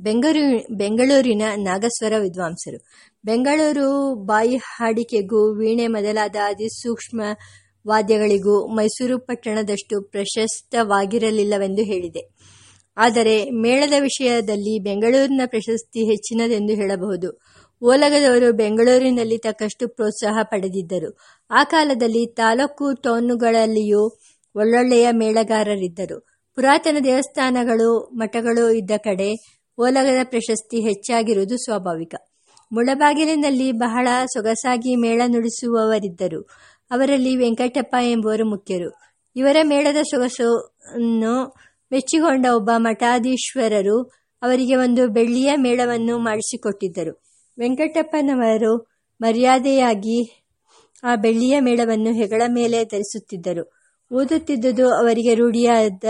ಬೆಂಗಳೂರು, ಬೆಂಗಳೂರಿನ ನಾಗಸ್ವರ ವಿದ್ವಾಂಸರು. ಬೆಂಗಳೂರು ಬಾಯಿ ಹಾಡಿಕೆಗೂ ವೀಣೆ ಮೊದಲಾದ ಅತಿಸೂಕ್ಷ್ಮ ವಾದ್ಯಗಳಿಗೂ ಮೈಸೂರು ಪಟ್ಟಣದಷ್ಟು ಪ್ರಶಸ್ತವಾಗಿರಲಿಲ್ಲವೆಂದು ಹೇಳಿದೆ. ಆದರೆ ಮೇಳದ ವಿಷಯದಲ್ಲಿ ಬೆಂಗಳೂರಿನ ಪ್ರಶಸ್ತಿ ಹೆಚ್ಚಿನದೆಂದು ಹೇಳಬಹುದು. ಓಲಗದವರು ಬೆಂಗಳೂರಿನಲ್ಲಿ ತಕ್ಕಷ್ಟು ಪ್ರೋತ್ಸಾಹ ಪಡೆದಿದ್ದರು. ಆ ಕಾಲದಲ್ಲಿ ತಾಲೂಕು ಟೌನುಗಳಲ್ಲಿಯೂ ಒಳ್ಳೊಳ್ಳೆಯ ಮೇಳಗಾರರಿದ್ದರು. ಪುರಾತನ ದೇವಸ್ಥಾನಗಳು, ಮಠಗಳು ಇದ್ದ ಕಡೆ ಓಲಗದ ಪ್ರಶಸ್ತಿ ಹೆಚ್ಚಾಗಿರುವುದು ಸ್ವಾಭಾವಿಕ. ಮುಳಬಾಗಿಲಿನಲ್ಲಿ ಬಹಳ ಸೊಗಸಾಗಿ ಮೇಳ ನುಡಿಸುವವರಿದ್ದರು. ಅವರಲ್ಲಿ ವೆಂಕಟಪ್ಪ ಎಂಬುವರು ಮುಖ್ಯರು. ಇವರ ಮೇಳದ ಸೊಗಸನ್ನು ಮೆಚ್ಚಿಕೊಂಡ ಒಬ್ಬ ಮಠಾಧೀಶ್ವರರು ಅವರಿಗೆ ಒಂದು ಬೆಳ್ಳಿಯ ಮೇಳವನ್ನು ಮಾಡಿಸಿಕೊಟ್ಟಿದ್ದರು. ವೆಂಕಟಪ್ಪನವರು ಮರ್ಯಾದೆಯಾಗಿ ಆ ಬೆಳ್ಳಿಯ ಮೇಳವನ್ನು ಹೆಗಳ ಮೇಲೆ ಧರಿಸುತ್ತಿದ್ದರು. ಊದುತ್ತಿದ್ದುದು ಅವರಿಗೆ ರೂಢಿಯಾದ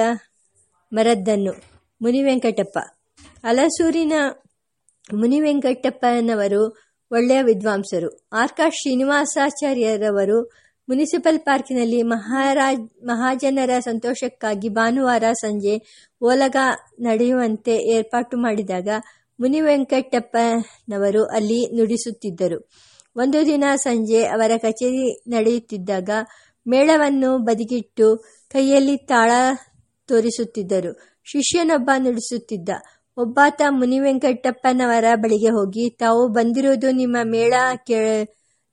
ಮರದ್ದನ್ನು. ಮುನಿವೆಂಕಟಪ್ಪ. ಅಲಸೂರಿನ ಮುನಿವೆಂಕಟಪ್ಪನವರು ಒಳ್ಳೆಯ ವಿದ್ವಾಂಸರು. ಆರ್ಕಾ ಶ್ರೀನಿವಾಸಾಚಾರ್ಯರವರು ಮುನಿಸಿಪಲ್ ಪಾರ್ಕಿನಲ್ಲಿ ಮಹಾರಾಜ್, ಮಹಾಜನರ ಸಂತೋಷಕ್ಕಾಗಿ ಭಾನುವಾರ ಸಂಜೆ ಓಲಗ ನಡೆಯುವಂತೆ ಏರ್ಪಾಟು ಮಾಡಿದಾಗ ಮುನಿವೆಂಕಟಪ್ಪನವರು ಅಲ್ಲಿ ನುಡಿಸುತ್ತಿದ್ದರು. ಒಂದು ದಿನ ಸಂಜೆ ಅವರ ಕಚೇರಿ ನಡೆಯುತ್ತಿದ್ದಾಗ ಮೇಳವನ್ನು ಬದಿಗಿಟ್ಟು ಕೈಯಲ್ಲಿ ತಾಳ ತೋರಿಸುತ್ತಿದ್ದರು. ಶಿಷ್ಯನೊಬ್ಬ ನುಡಿಸುತ್ತಿದ್ದ ಒಬ್ಬಾತ ಮುನಿವೆಂಕಟಪ್ಪನವರ ಬಳಿಗೆ ಹೋಗಿ, ತಾವು ಬಂದಿರುವುದು ನಿಮ್ಮ ಮೇಳ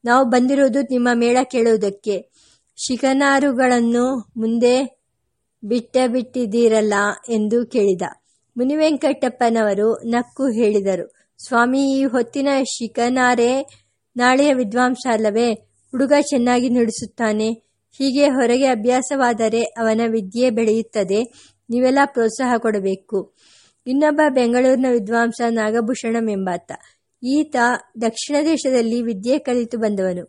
ನಾವು ಬಂದಿರುವುದು ನಿಮ್ಮ ಮೇಳ ಕೇಳುವುದಕ್ಕೆ ಶಿಖನಾರುಗಳನ್ನು ಮುಂದೆ ಬಿಟ್ಟ ಬಿಟ್ಟಿದ್ದೀರಲ್ಲ ಎಂದು ಕೇಳಿದ. ಮುನಿವೆಂಕಟಪ್ಪನವರು ನಕ್ಕು ಹೇಳಿದರು, ಸ್ವಾಮಿ, ಈ ಹೊತ್ತಿನ ಶಿಖನಾರೆ ನಾಳೆಯ ವಿದ್ವಾಂಸ ಅಲ್ಲವೇ? ಹುಡುಗ ಚೆನ್ನಾಗಿ ನುಡಿಸುತ್ತಾನೆ. ಹೀಗೆ ಹೊರಗೆ ಅಭ್ಯಾಸವಾದರೆ ಅವನ ವಿದ್ಯೆ ಬೆಳೆಯುತ್ತದೆ. ನೀವೆಲ್ಲ ಪ್ರೋತ್ಸಾಹ ಕೊಡಬೇಕು. ಇನ್ನೊಬ್ಬ ಬೆಂಗಳೂರಿನ ವಿದ್ವಾಂಸ ನಾಗಭೂಷಣಂ ಎಂಬಾತ. ಈತ ದಕ್ಷಿಣ ದೇಶದಲ್ಲಿ ವಿದ್ಯೆ ಕಲಿತು ಬಂದವನು.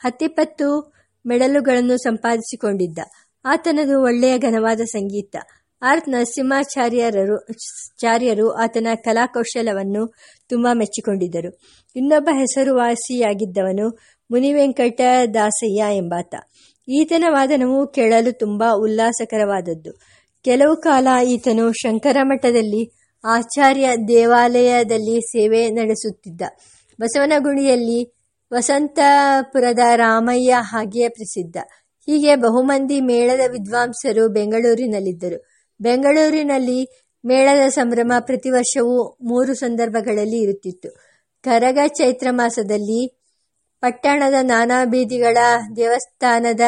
ಹತ್ತಿಪ್ಪತ್ತು ಮೆಡಲುಗಳನ್ನು ಸಂಪಾದಿಸಿಕೊಂಡಿದ್ದ. ಆತನದು ಒಳ್ಳೆಯ ಘನವಾದ ಸಂಗೀತ. ಆರ್ ನರಸಿಂಹಾಚಾರ್ಯರು ಚಾರ್ಯರು ಆತನ ಕಲಾಕೌಶಲವನ್ನು ತುಂಬ ಮೆಚ್ಚಿಕೊಂಡಿದ್ದರು. ಇನ್ನೊಬ್ಬ ಹೆಸರುವಾಸಿಯಾಗಿದ್ದವನು ಮುನಿವೆಂಕಟ ದಾಸಯ್ಯ ಎಂಬಾತ. ಈತನ ವಾದನವು ಕೇಳಲು ತುಂಬ ಉಲ್ಲಾಸಕರವಾದದ್ದು. ಕೆಲವು ಕಾಲ ಈತನು ಶಂಕರ ಮಠದಲ್ಲಿ ಆಚಾರ್ಯ ದೇವಾಲಯದಲ್ಲಿ ಸೇವೆ ನಡೆಸುತ್ತಿದ್ದ. ಬಸವನಗುಡಿಯಲ್ಲಿ ವಸಂತಪುರದ ರಾಮಯ್ಯ ಹಾಗೆಯೇ ಪ್ರಸಿದ್ಧ. ಹೀಗೆ ಬಹುಮಂದಿ ಮೇಳದ ವಿದ್ವಾಂಸರು ಬೆಂಗಳೂರಿನಲ್ಲಿದ್ದರು. ಬೆಂಗಳೂರಿನಲ್ಲಿ ಮೇಳದ ಸಂಭ್ರಮ ಪ್ರತಿ ವರ್ಷವೂ ಮೂರು ಸಂದರ್ಭಗಳಲ್ಲಿ ಇರುತ್ತಿತ್ತು. ಕರಗ ಚೈತ್ರ ಮಾಸದಲ್ಲಿ ಪಟ್ಟಣದ ನಾನಾ ಬೀದಿಗಳ ದೇವಸ್ಥಾನದ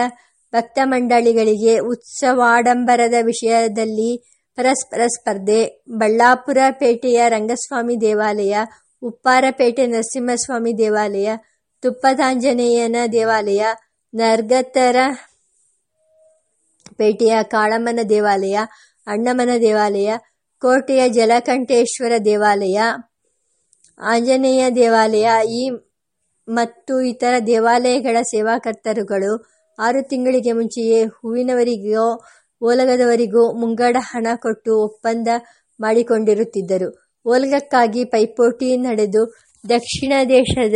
ಭಕ್ತ ಮಂಡಳಿಗಳಿಗೆ ಉತ್ಸವಾಡಂಬರದ ವಿಷಯದಲ್ಲಿ ಪರಸ್ಪರ ಸ್ಪರ್ಧೆ, ಬಳ್ಳಾಪುರ ಪೇಟೆಯ ರಂಗಸ್ವಾಮಿ ದೇವಾಲಯ ಉಪ್ಪಾರಪೇಟೆ ನರಸಿಂಹಸ್ವಾಮಿ ದೇವಾಲಯ, ತುಪ್ಪದಾಂಜನೇಯನ ದೇವಾಲಯ, ನರ್ಗತರ ಪೇಟೆಯ ಕಾಳಮ್ಮನ ದೇವಾಲಯ, ಅಣ್ಣಮ್ಮನ ದೇವಾಲಯ, ಕೋಟೆಯ ಜಲಕಂಠೇಶ್ವರ ದೇವಾಲಯ, ಆಂಜನೇಯ ದೇವಾಲಯ, ಈ ಮತ್ತು ಇತರ ದೇವಾಲಯಗಳ ಸೇವಾಕರ್ತರುಗಳು ಆರು ತಿಂಗಳಿಗೆ ಮುಂಚೆಯೇ ಹೂವಿನವರಿಗೋ ಓಲಗದವರಿಗೂ ಮುಂಗಡ ಹಣ ಕೊಟ್ಟು ಒಪ್ಪಂದ ಮಾಡಿಕೊಂಡಿರುತ್ತಿದ್ದರು. ಓಲಗಕ್ಕಾಗಿ ಪೈಪೋಟಿ ನಡೆದು ದಕ್ಷಿಣ ದೇಶದ,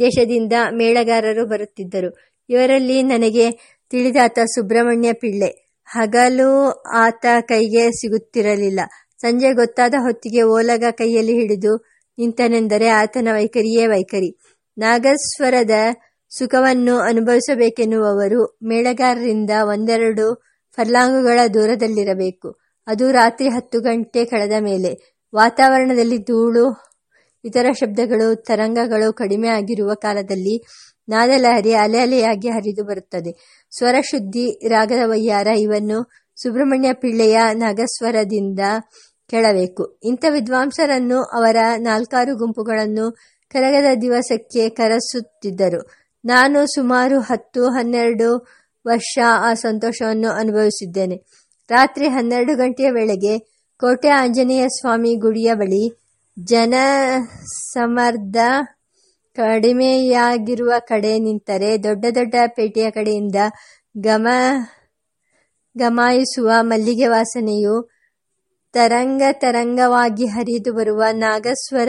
ದೇಶದಿಂದ ಮೇಳಗಾರರು ಬರುತ್ತಿದ್ದರು. ಇವರಲ್ಲಿ ನನಗೆ ತಿಳಿದಾತ ಸುಬ್ರಹ್ಮಣ್ಯ ಪಿಳ್ಳೆ. ಹಗಲು ಆತ ಕೈಗೆ ಸಿಗುತ್ತಿರಲಿಲ್ಲ. ಸಂಜೆ ಗೊತ್ತಾದ ಹೊತ್ತಿಗೆ ಓಲಗ ಕೈಯಲ್ಲಿ ಹಿಡಿದು ನಿಂತನೆಂದರೆ ಆತನ ವೈಖರಿಯೇ ವೈಖರಿ. ನಾಗಸ್ವರದ ಸುಖವನ್ನು ಅನುಭವಿಸಬೇಕೆನ್ನುವವರು ಮೇಳಗಾರರಿಂದ ಒಂದೆರಡು ಫರ್ಲಾಂಗುಗಳ ದೂರದಲ್ಲಿರಬೇಕು. ಅದು ರಾತ್ರಿ ಹತ್ತು ಗಂಟೆ ಕಳೆದ ಮೇಲೆ. ವಾತಾವರಣದಲ್ಲಿ ಧೂಳು, ಇತರ ಶಬ್ದಗಳು, ತರಂಗಗಳು ಕಡಿಮೆ ಆಗಿರುವ ಕಾಲದಲ್ಲಿ ನಾದಲಹರಿ ಅಲೆ ಅಲೆಯಾಗಿ ಹರಿದು ಬರುತ್ತದೆ. ಸ್ವರಶುದ್ಧಿ, ರಾಗದ ವಯ್ಯಾರ ಇವನ್ನು ಸುಬ್ರಹ್ಮಣ್ಯ ಪಿಳ್ಳೆಯ ನಾಗಸ್ವರದಿಂದ ಕೇಳಬೇಕು. ಇಂಥ ವಿದ್ವಾಂಸರನ್ನು ಅವರ ನಾಲ್ಕಾರು ಗುಂಪುಗಳನ್ನು ಕರಗದ ದಿವಸಕ್ಕೆ ಕರೆಸುತ್ತಿದ್ದರು. ನಾನು ಸುಮಾರು ಹತ್ತು, ಹನ್ನೆರಡು ವರ್ಷ ಆ ಸಂತೋಷವನ್ನು ಅನುಭವಿಸಿದ್ದೇನೆ. ರಾತ್ರಿ ಹನ್ನೆರಡು ಗಂಟೆಯ ವೇಳೆಗೆ ಕೋಟೆ ಆಂಜನೇಯ ಸ್ವಾಮಿ ಗುಡಿಯ ಬಳಿ ಜನ ಸಮರ್ಧ ಕಡಿಮೆಯಾಗಿರುವ ಕಡೆ ನಿಂತರೆ ದೊಡ್ಡ ದೊಡ್ಡ ಪೇಟೆಯ ಕಡೆಯಿಂದ ಗಮ, ಗಮಾಯಿಸುವ ಮಲ್ಲಿಗೆ ವಾಸನೆಯು ತರಂಗ ತರಂಗವಾಗಿ ಹರಿದು ಬರುವ ನಾಗಸ್ವರ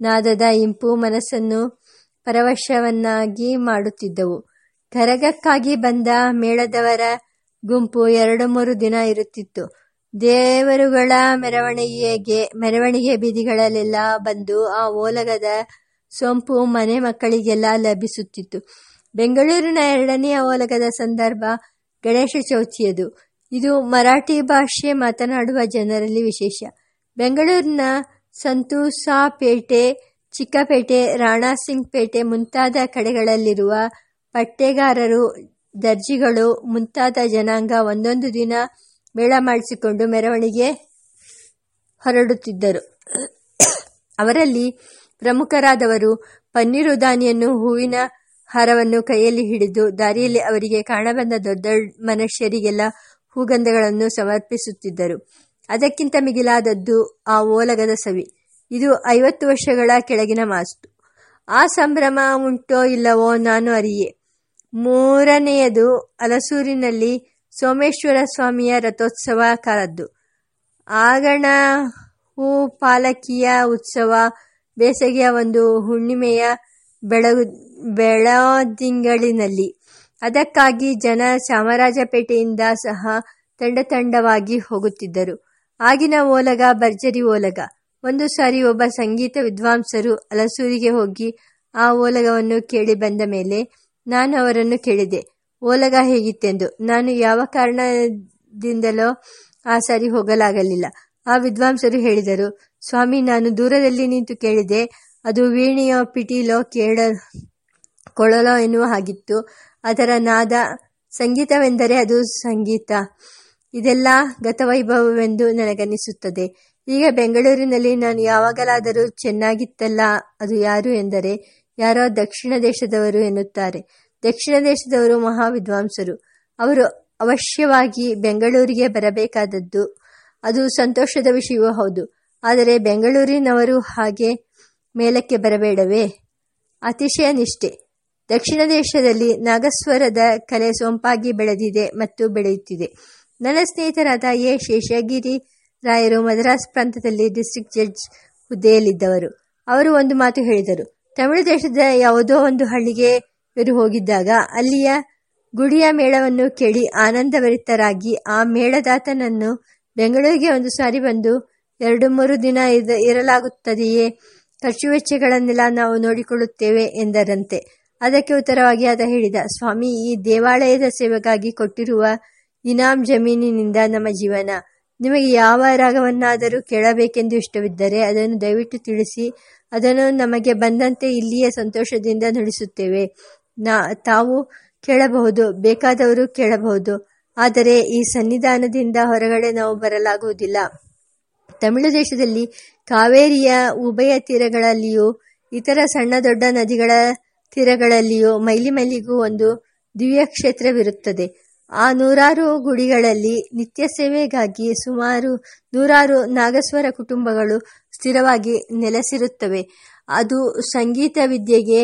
ನಾದದ ಇಂಪು ಮನಸ್ಸನ್ನು ಪರವಶವನ್ನಾಗಿ ಮಾಡುತ್ತಿದ್ದವು. ಕರಗಕ್ಕಾಗಿ ಬಂದ ಮೇಳದವರ ಗುಂಪು ಎರಡು ಮೂರು ದಿನ ಇರುತ್ತಿತ್ತು. ದೇವರುಗಳ ಮೆರವಣಿಗೆಗೆ, ಮೆರವಣಿಗೆ ಬೀದಿಗಳಲ್ಲೆಲ್ಲ ಬಂದು ಆ ಓಲಗದ ಸೊಂಪು ಮನೆ ಮಕ್ಕಳಿಗೆಲ್ಲ ಲಭಿಸುತ್ತಿತ್ತು. ಬೆಂಗಳೂರಿನ ಎರಡನೆಯ ಓಲಗದ ಸಂದರ್ಭ ಗಣೇಶ ಚೌತಿಯದು. ಇದು ಮರಾಠಿ ಭಾಷೆ ಮಾತನಾಡುವ ಜನರಲ್ಲಿ ವಿಶೇಷ. ಬೆಂಗಳೂರಿನ ಸಂತೂಸಾಪೇಟೆ, ಚಿಕ್ಕಪೇಟೆ ರಾಣಾಸಿಂಗ್ ಪೇಟೆ ಮುಂತಾದ ಕಡೆಗಳಲ್ಲಿರುವ ಪಟ್ಟೆಗಾರರು ದರ್ಜಿಗಳು, ಮುಂತಾದ ಜನಾಂಗ ಒಂದೊಂದು ದಿನ ಮೇಳ ಮಾಡಿಸಿಕೊಂಡು ಮೆರವಣಿಗೆ ಹೊರಡುತ್ತಿದ್ದರು. ಅವರಲ್ಲಿ ಪ್ರಮುಖರಾದವರು ಪನ್ನೀರು ದಾನಿಯನ್ನು ಹೂವಿನ ಹಾರವನ್ನು ಕೈಯಲ್ಲಿ ಹಿಡಿದು ದಾರಿಯಲ್ಲಿ ಅವರಿಗೆ ಕಾಣಬಂದ ದೊಡ್ಡ ಮನುಷ್ಯರಿಗೆಲ್ಲ ಹೂಗಂಧಗಳನ್ನು ಸಮರ್ಪಿಸುತ್ತಿದ್ದರು. ಅದಕ್ಕಿಂತ ಮಿಗಿಲಾದದ್ದು ಆ ಓಲಗದ ಸವಿ. ಇದು ಐವತ್ತು ವರ್ಷಗಳ ಕೆಳಗಿನ ಮಾಸ್ತು. ಆ ಸಂಭ್ರಮ ಉಂಟೋ ಇಲ್ಲವೋ ನಾನು ಅರಿಯೆ. ಮೂರನೆಯದು ಅಲಸೂರಿನಲ್ಲಿ ಸೋಮೇಶ್ವರ ಸ್ವಾಮಿಯ ರಥೋತ್ಸವ ಕಾಲದ್ದು. ಆಗಣ ಹೂ ಪಾಲಕಿಯ ಉತ್ಸವ, ಬೇಸಗೆಯ ಒಂದು ಹುಣ್ಣಿಮೆಯ ಬೆಳಗು, ಬೆಳದಿಂಗಳಿನಲ್ಲಿ. ಅದಕ್ಕಾಗಿ ಜನ ಚಾಮರಾಜಪೇಟೆಯಿಂದ ಸಹ ತಂಡ ತಂಡವಾಗಿ ಹೋಗುತ್ತಿದ್ದರು. ಆಗಿನ ಓಲಗ ಭರ್ಜರಿ ಓಲಗ. ಒಂದು ಸಾರಿ ಒಬ್ಬ ಸಂಗೀತ ವಿದ್ವಾಂಸರು ಅಲಸೂರಿಗೆ ಹೋಗಿ ಆ ಓಲಗವನ್ನು ಕೇಳಿ ಬಂದ ಮೇಲೆ ನಾನು ಅವರನ್ನು ಕೇಳಿದೆ. ಓಲಗ ಹೇಗಿತ್ತೆಂದು. ನಾನು ಯಾವ ಕಾರಣದಿಂದಲೋ ಆ ಸಾರಿ ಹೋಗಲಾಗಲಿಲ್ಲ. ಆ ವಿದ್ವಾಂಸರು ಹೇಳಿದರು, ಸ್ವಾಮಿ, ನಾನು ದೂರದಲ್ಲಿ ನಿಂತು ಕೇಳಿದೆ. ಅದು ವೀಣೆಯೋ ಪಿಟೀಲೋ ಕೇಳ ಕೊಳಲೋ ಎನ್ನುವ ಹಾಗಿತ್ತು. ಅದರ ನಾದ ಸಂಗೀತವೆಂದರೆ ಅದು ಸಂಗೀತ. ಇದೆಲ್ಲ ಗತವೈಭವವೆಂದು ನನಗನ್ನಿಸುತ್ತದೆ ಈಗ ಬೆಂಗಳೂರಿನಲ್ಲಿ ನಾನು ಯಾವಾಗಲಾದರೂ ಚೆನ್ನಾಗಿತ್ತಲ್ಲ, ಅದು ಯಾರು ಎಂದರೆ ಯಾರೋ ದಕ್ಷಿಣ ದೇಶದವರು ಎನ್ನುತ್ತಾರೆ. ದಕ್ಷಿಣ ದೇಶದವರು ಮಹಾವಿದ್ವಾಂಸರು. ಅವರು ಅವಶ್ಯವಾಗಿ ಬೆಂಗಳೂರಿಗೆ ಬರಬೇಕಾದದ್ದು. ಅದು ಸಂತೋಷದ ವಿಷಯವೂ ಹೌದು. ಆದರೆ ಬೆಂಗಳೂರಿನವರು ಹಾಗೆ ಮೇಲಕ್ಕೆ ಬರಬೇಡವೇ? ಅತಿಶಯ ನಿಷ್ಠೆ. ದಕ್ಷಿಣ ದೇಶದಲ್ಲಿ ನಾಗಸ್ವರದ ಕಲೆ ಸೊಂಪಾಗಿ ಬೆಳೆದಿದೆ ಮತ್ತು ಬೆಳೆಯುತ್ತಿದೆ. ನನ್ನ ಸ್ನೇಹಿತರಾದ ಎ. ಶೇಷಗಿರಿ ರಾಯರು ಮದ್ರಾಸ್ ಪ್ರಾಂತದಲ್ಲಿ ಡಿಸ್ಟ್ರಿಕ್ಟ್ ಜಡ್ಜ್ ಹುದ್ದೆಯಲ್ಲಿದ್ದವರು. ಅವರು ಒಂದು ಮಾತು ಹೇಳಿದರು. ತಮಿಳು ದೇಶದ ಯಾವುದೋ ಒಂದು ಹಳ್ಳಿಗೆ ಇವರು ಹೋಗಿದ್ದಾಗ ಅಲ್ಲಿಯ ಗುಡಿಯ ಮೇಳವನ್ನು ಕೇಳಿ ಆನಂದಭರಿತರಾಗಿ ಆ ಮೇಳದಾತನನ್ನು ಬೆಂಗಳೂರಿಗೆ ಒಂದು ಸಾರಿ ಬಂದು ಎರಡು ಮೂರು ದಿನ ಇರಲಾಗುತ್ತದೆಯೇ? ಖರ್ಚು ವೆಚ್ಚಗಳನ್ನೆಲ್ಲ ನಾವು ನೋಡಿಕೊಳ್ಳುತ್ತೇವೆ ಎಂದರಂತೆ. ಅದಕ್ಕೆ ಉತ್ತರವಾಗಿ ಆತ ಹೇಳಿದ, ಸ್ವಾಮಿ, ಈ ದೇವಾಲಯದ ಸೇವೆಗಾಗಿ ಕೊಟ್ಟಿರುವ ಇನಾಮ್ ಜಮೀನಿನಿಂದ ನಮ್ಮ ಜೀವನ. ನಿಮಗೆ ಯಾವ ರಾಗವನ್ನಾದರೂ ಕೇಳಬೇಕೆಂದು ಇಷ್ಟವಿದ್ದರೆ ಅದನ್ನು ದಯವಿಟ್ಟು ತಿಳಿಸಿ ಅದನ್ನು ನಮಗೆ ಬಂದಂತೆ ಇಲ್ಲಿಯೇ ಸಂತೋಷದಿಂದ ನುಡಿಸುತ್ತೇವೆ. ನಾ, ತಾವು ಕೇಳಬಹುದು, ಬೇಕಾದವರು ಕೇಳಬಹುದು, ಆದರೆ ಈ ಸನ್ನಿಧಾನದಿಂದ ಹೊರಗಡೆ ನಾವು ಬರಲಾಗುವುದಿಲ್ಲ. ತಮಿಳು ದೇಶದಲ್ಲಿ ಕಾವೇರಿಯ ಉಭಯ ತೀರಗಳಲ್ಲಿಯೂ, ಇತರ ಸಣ್ಣ ದೊಡ್ಡ ನದಿಗಳ ತೀರಗಳಲ್ಲಿಯೂ ಮೈಲಿ ಮೈಲಿಗೂ ಒಂದು ದಿವ್ಯ ಕ್ಷೇತ್ರವಿರುತ್ತದೆ. ಆ ನೂರಾರು ಗುಡಿಗಳಲ್ಲಿ ನಿತ್ಯ ಸೇವೆಗಾಗಿ ಸುಮಾರು ನೂರಾರು ನಾಗಸ್ವರ ಕುಟುಂಬಗಳು ಸ್ಥಿರವಾಗಿ ನೆಲೆಸಿರುತ್ತವೆ. ಅದು ಸಂಗೀತ ವಿದ್ಯೆಗೆ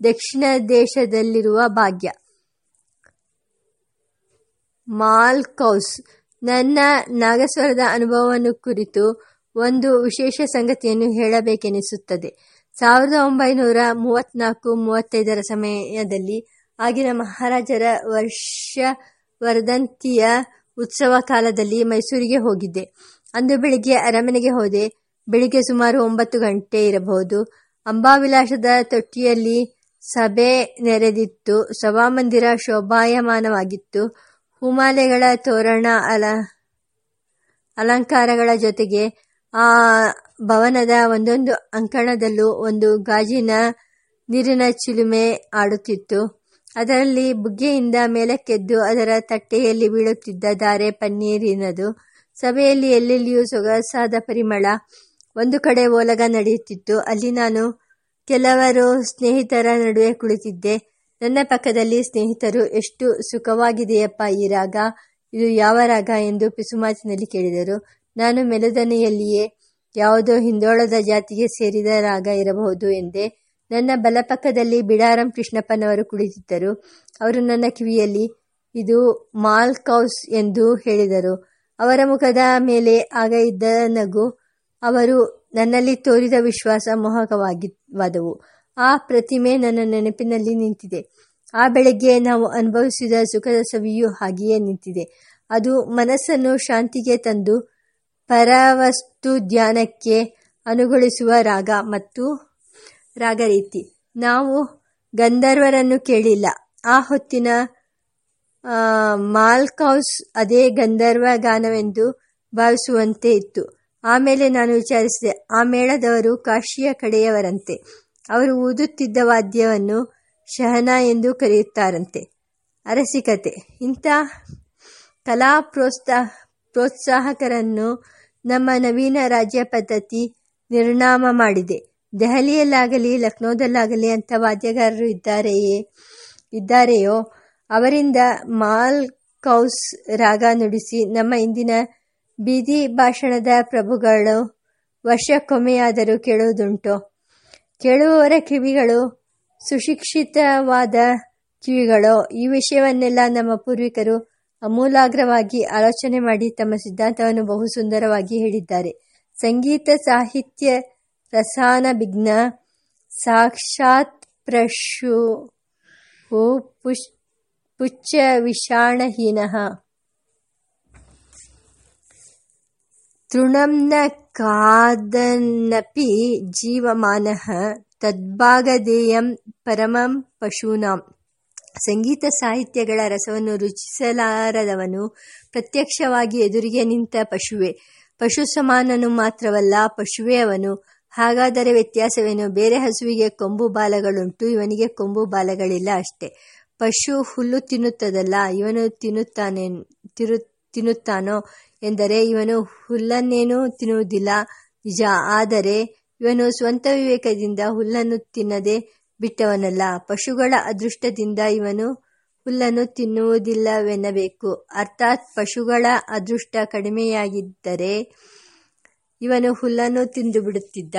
ದಕ್ಷಿಣ ದೇಶದಲ್ಲಿರುವ ಭಾಗ್ಯ. ಮಾಲ್ಕೌಸ್, ನನ್ನ ನಾಗಸ್ವರದ ಅನುಭವವನ್ನು ಕುರಿತು ಒಂದು ವಿಶೇಷ ಸಂಗತಿಯನ್ನು ಹೇಳಬೇಕೆನಿಸುತ್ತದೆ. ಸಾವಿರದ ಒಂಬೈನೂರ ಮೂವತ್ನಾಲ್ಕು ಮೂವತ್ತೈದರ ಸಮಯದಲ್ಲಿ ಆಗಿನ ಮಹಾರಾಜರ ವರ್ಷ ವರ್ಧಂತಿಯ ಉತ್ಸವ ಕಾಲದಲ್ಲಿ ಮೈಸೂರಿಗೆ ಹೋಗಿದ್ದೆ. ಅಂದು ಬೆಳಿಗ್ಗೆ ಅರಮನೆಗೆ ಹೋದೆ. ಬೆಳಿಗ್ಗೆ ಸುಮಾರು ಒಂಬತ್ತು ಗಂಟೆ ಇರಬಹುದು. ಅಂಬಾವಿಲಾಸದ ತೊಟ್ಟಿಯಲ್ಲಿ ಸಭೆ ನೆರೆದಿತ್ತು. ಸಭಾಮಂದಿರ ಶೋಭಾಯಮಾನವಾಗಿತ್ತು. ಹೂಮಾಲೆಗಳ ತೋರಣ ಅಲ, ಅಲಂಕಾರಗಳ ಜೊತೆಗೆ ಆ ಭವನದ ಒಂದೊಂದು ಅಂಕಣದಲ್ಲೂ ಒಂದು ಗಾಜಿನ ನೀರಿನ ಚಿಲುಮೆ ಆಡುತ್ತಿತ್ತು. ಅದರಲ್ಲಿ ಬುಗ್ಗೆಯಿಂದ ಮೇಲಕ್ಕೆದ್ದು ಅದರ ತಟ್ಟೆಯಲ್ಲಿ ಬೀಳುತ್ತಿದ್ದ ಧಾರೆ ಪನ್ನೀರಿನದು. ಸಭೆಯಲ್ಲಿ ಎಲ್ಲೆಲ್ಲಿಯೂ ಸೊಗಸಾದ ಪರಿಮಳ ಒಂದು ಕಡೆ ಓಲಗ ನಡೆಯುತ್ತಿತ್ತು. ಅಲ್ಲಿ ನಾನು ಕೆಲವರು ಸ್ನೇಹಿತರ ನಡುವೆ ಕುಳಿತಿದ್ದೆ. ನನ್ನ ಪಕ್ಕದಲ್ಲಿ ಸ್ನೇಹಿತರು, ಎಷ್ಟು ಸುಖವಾಗಿದೆಯಪ್ಪ ಈ ರಾಗ? ಇದು ಯಾವ ರಾಗ? ಎಂದು ಪಿಸುಮಾತಿನಲ್ಲಿ ಕೇಳಿದರು. ನಾನು ಮೆಲುದನೆಯಲ್ಲಿಯೇ ಯಾವುದೋ ಹಿಂದೋಳದ ಜಾತಿಗೆ ಸೇರಿದ ರಾಗ ಇರಬಹುದು ಎಂದೆ. ನನ್ನ ಬಲಪಕ್ಕದಲ್ಲಿ ಬಿಡಾರಂ ಕೃಷ್ಣಪ್ಪನವರು ಕುಳಿತಿದ್ದರು. ಅವರು ನನ್ನ ಕಿವಿಯಲ್ಲಿ, ಇದು ಮಾಲ್ಕೌಸ್ ಎಂದು ಹೇಳಿದರು. ಅವರ ಮುಖದ ಮೇಲೆ ಆಗ ಇದ್ದ ನಗು ಅವರು ನನ್ನಲ್ಲಿ ತೋರಿದ ವಿಶ್ವಾಸ ಮೋಹಕವಾಗಿವಾದವು ಆ ಪ್ರತಿಮೆ ನನ್ನ ನೆನಪಿನಲ್ಲಿ ನಿಂತಿದೆ. ಆ ಬೆಳಗ್ಗೆ ನಾವು ಅನುಭವಿಸಿದ ಸುಖದ ಸವಿಯೂ ಹಾಗೆಯೇ ನಿಂತಿದೆ. ಅದು ಮನಸ್ಸನ್ನು ಶಾಂತಿಗೆ ತಂದು ಪರವಸ್ತು ಧ್ಯಾನಕ್ಕೆ ಅನುಗೊಳಿಸುವ ರಾಗ ಮತ್ತು ರಾಗ ರೀತಿ ನಾವು ಗಂಧರ್ವರನ್ನು ಕೇಳಿಲ್ಲ. ಆ ಹೊತ್ತಿನ ಮಾಲ್ಕೌಸ್ ಅದೇ ಗಂಧರ್ವ ಗಾನವೆಂದು ಭಾವಿಸುವಂತೆ ಇತ್ತು. ಆಮೇಲೆ ನಾನು ವಿಚಾರಿಸಿದೆ, ಆ ಮೇಳದವರು ಕಾಶಿಯ ಕಡೆಯವರಂತೆ. ಅವರು ಊದುತ್ತಿದ್ದ ವಾದ್ಯವನ್ನು ಶಹನ ಎಂದು ಕರೆಯುತ್ತಾರಂತೆ. ಅರಸಿಕತೆ, ಇಂಥ ಕಲಾ ಪ್ರೋತ್ಸಾಹ ಪ್ರೋತ್ಸಾಹಕರನ್ನು ನಮ್ಮ ನವೀನ ರಾಜ್ಯ ಪದ್ಧತಿ ನಿರ್ಣಾಮ ಮಾಡಿದೆ. ದೆಹಲಿಯಲ್ಲಾಗಲಿ, ಲಕ್ನೋದಲ್ಲಾಗಲಿ ಅಂಥ ವಾದ್ಯಗಾರರು ಇದ್ದಾರೆಯೇ, ಇದ್ದಾರೆಯೋ, ಅವರಿಂದ ಮಾಲ್ ಕೌಸ್ ರಾಗ ನುಡಿಸಿ ನಮ್ಮ ಇಂದಿನ ಬೀದಿ ಭಾಷಣದ ಪ್ರಭುಗಳು, ವರ್ಷಕ್ಕೊಮ್ಮೆಯಾದರೂ ಕೇಳುವುದುಂಟು. ಕೇಳುವವರ ಕಿವಿಗಳು, ಸುಶಿಕ್ಷಿತವಾದ ಕಿವಿಗಳು, ಈ ವಿಷಯವನ್ನೆಲ್ಲ ನಮ್ಮ ಪೂರ್ವಿಕರು ಅಮೂಲಾಗ್ರವಾಗಿ ಆಲೋಚನೆ ಮಾಡಿ ತಮ್ಮ ಸಿದ್ಧಾಂತವನ್ನು ಬಹು ಸುಂದರವಾಗಿ ಹೇಳಿದ್ದಾರೆ. ಸಂಗೀತ ಸಾಹಿತ್ಯ ರಸಾನ ವಿಘ್ನ ಸಾಕ್ಷಾತ್ ಪ್ರಶು ಪುಷ್ ಪುಚ್ಚ ವಿಷಾಣಹೀನ ತೃಣಂ न ಕಾದನ್ನಪಿ जीवमानः ತದ್ಭಾಗದೇಯಂ ಪರಮಂ ಪಶೂನಾಂ. ಸಂಗೀತ ಸಾಹಿತ್ಯಗಳ ರಸವನ್ನು ರುಚಿಸಲಾರದವನು ಪ್ರತ್ಯಕ್ಷವಾಗಿ ಎದುರಿಗೆ ನಿಂತ ಪಶುವೆ. ಪಶು ಸಮಾನನು ಮಾತ್ರವಲ್ಲ, ಪಶುವೇ ಅವನು. ಹಾಗಾದರೆ ವ್ಯತ್ಯಾಸವೇನು? ಬೇರೆ ಹಸುವಿಗೆ ಕೊಂಬು ಬಾಲಗಳುಂಟು, ಇವನಿಗೆ ಕೊಂಬು ಬಾಲಗಳಿಲ್ಲ ಅಷ್ಟೇ. ಪಶು ಹುಲ್ಲು ತಿನ್ನುತ್ತದಲ್ಲ, ಇವನು ತಿನ್ನುತ್ತಾನೆ ತಿರು ತಿನ್ನುತ್ತಾನೋ? ಎಂದರೆ ಇವನು ಹುಲ್ಲನ್ನೇನೂ ತಿನ್ನುವುದಿಲ್ಲ. ನಿಜ, ಆದರೆ ಇವನು ಸ್ವಂತ ವಿವೇಕದಿಂದ ಹುಲ್ಲನ್ನು ತಿನ್ನದೆ ಬಿಟ್ಟವನಲ್ಲ. ಪಶುಗಳ ಅದೃಷ್ಟದಿಂದ ಇವನು ಹುಲ್ಲನ್ನು ತಿನ್ನುವುದಿಲ್ಲವೆನ್ನಬೇಕು. ಅರ್ಥಾತ್ ಪಶುಗಳ ಅದೃಷ್ಟ ಕಡಿಮೆಯಾಗಿದ್ದರೆ ಇವನು ಹುಲ್ಲನ್ನು ತಿಂದು ಬಿಡುತ್ತಿದ್ದ.